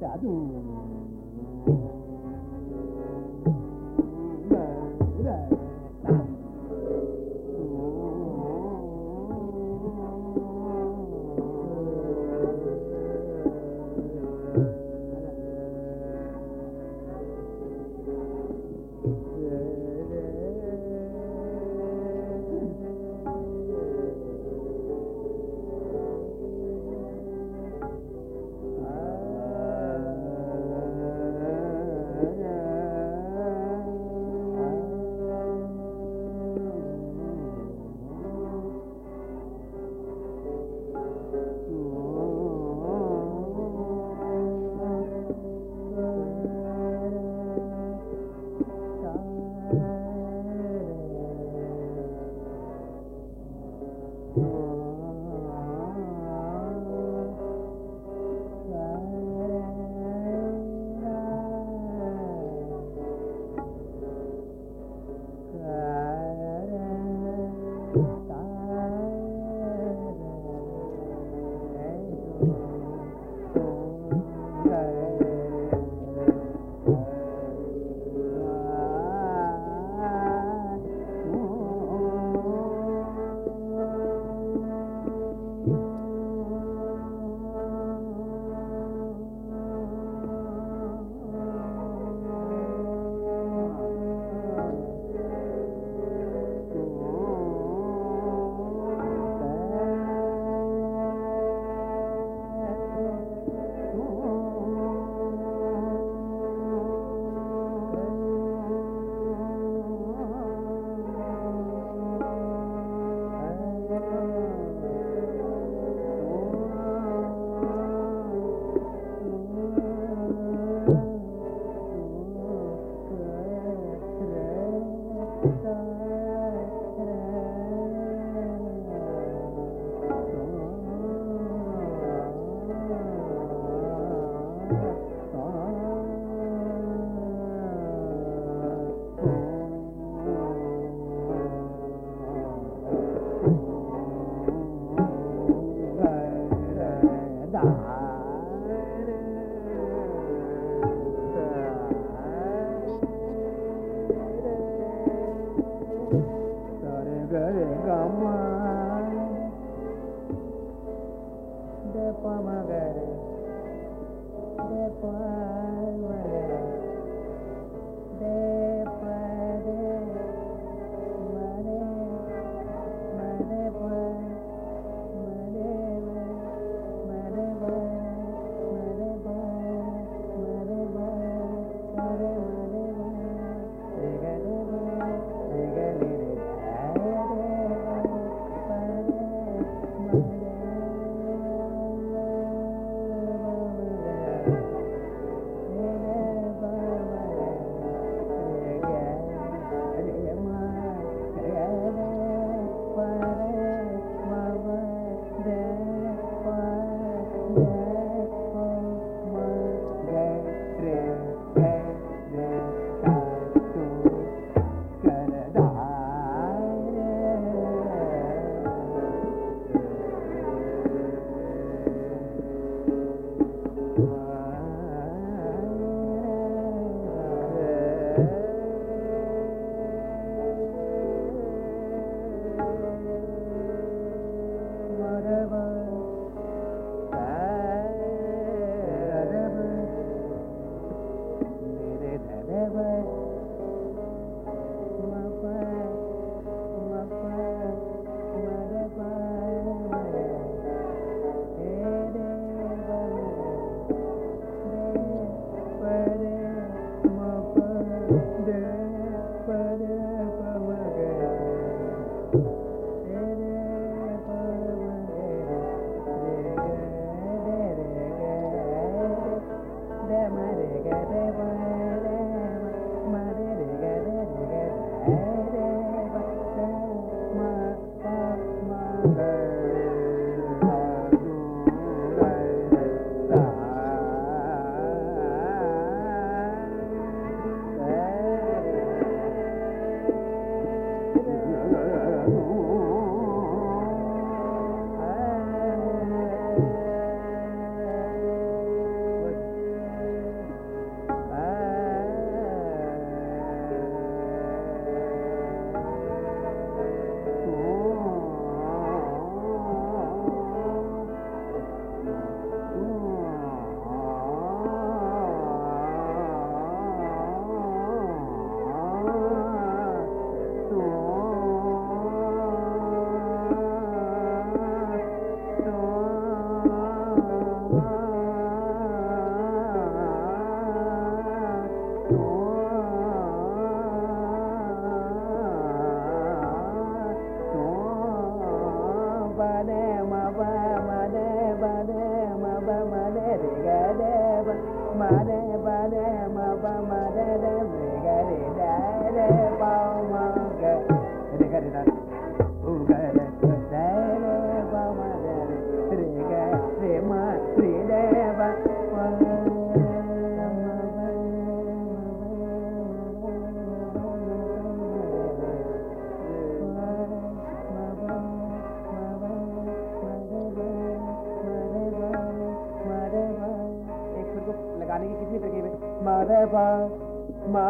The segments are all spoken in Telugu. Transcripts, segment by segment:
Dado.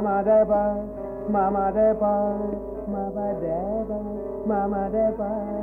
Mama Deba, Mama Deba, Mama Deba, Mama Deba. Mama Deba.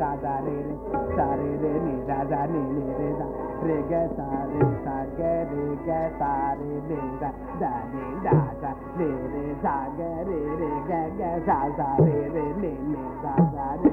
సాదా రే సారే రే నీ రాజా నీ రే రా రే గ సారే సాగ రే గ సారే రే రా దా రే రాజా రే రే సాగ రే రే గ గ సా సా రే రే నే నే రాజా రే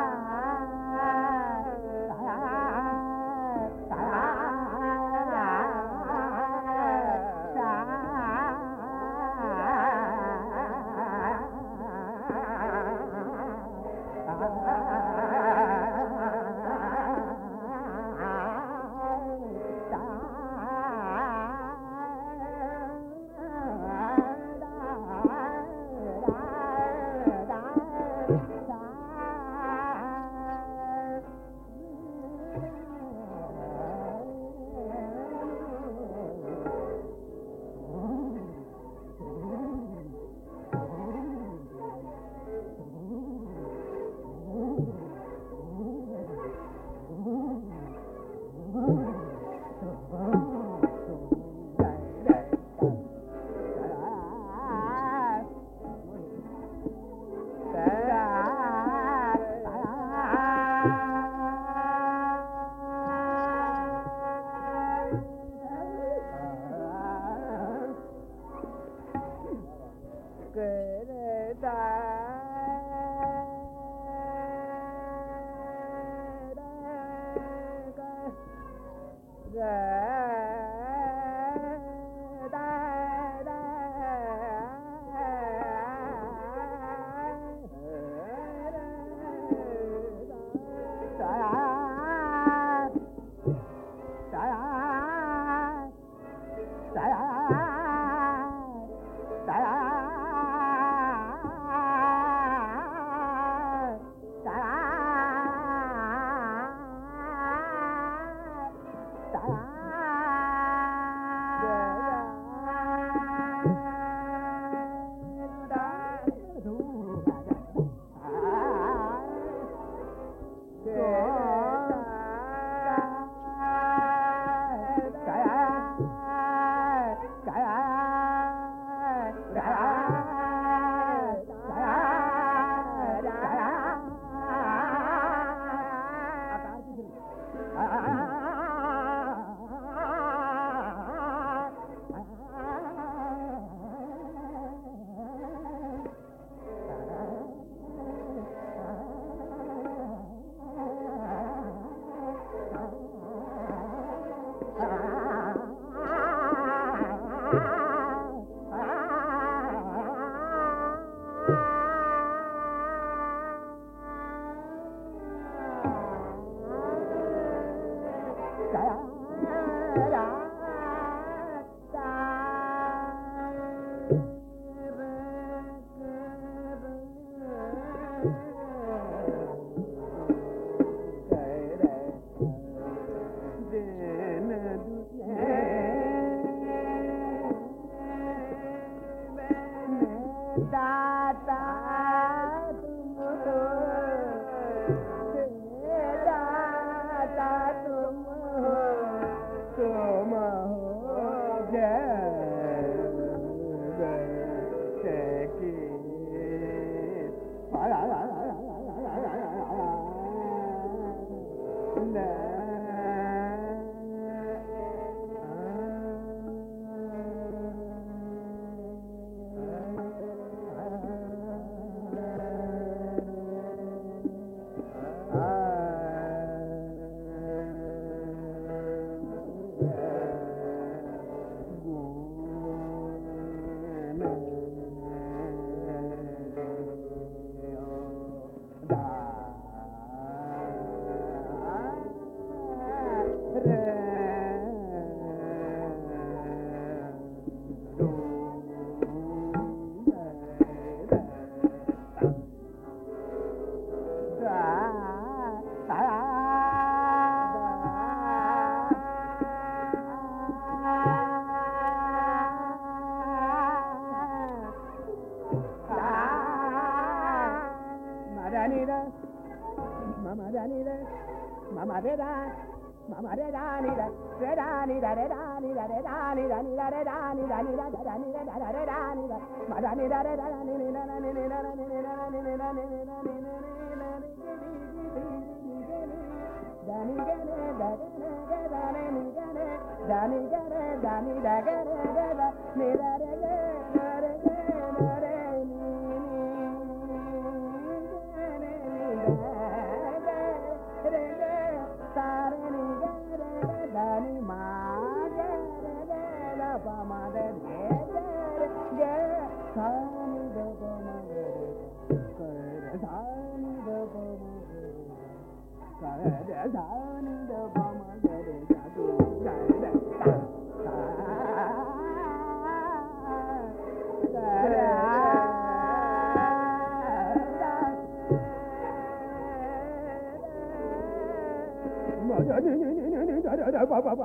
da ni da ga da da ni da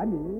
아니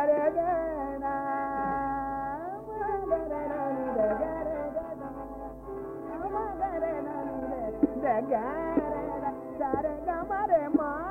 I ga re da re ga ma re ma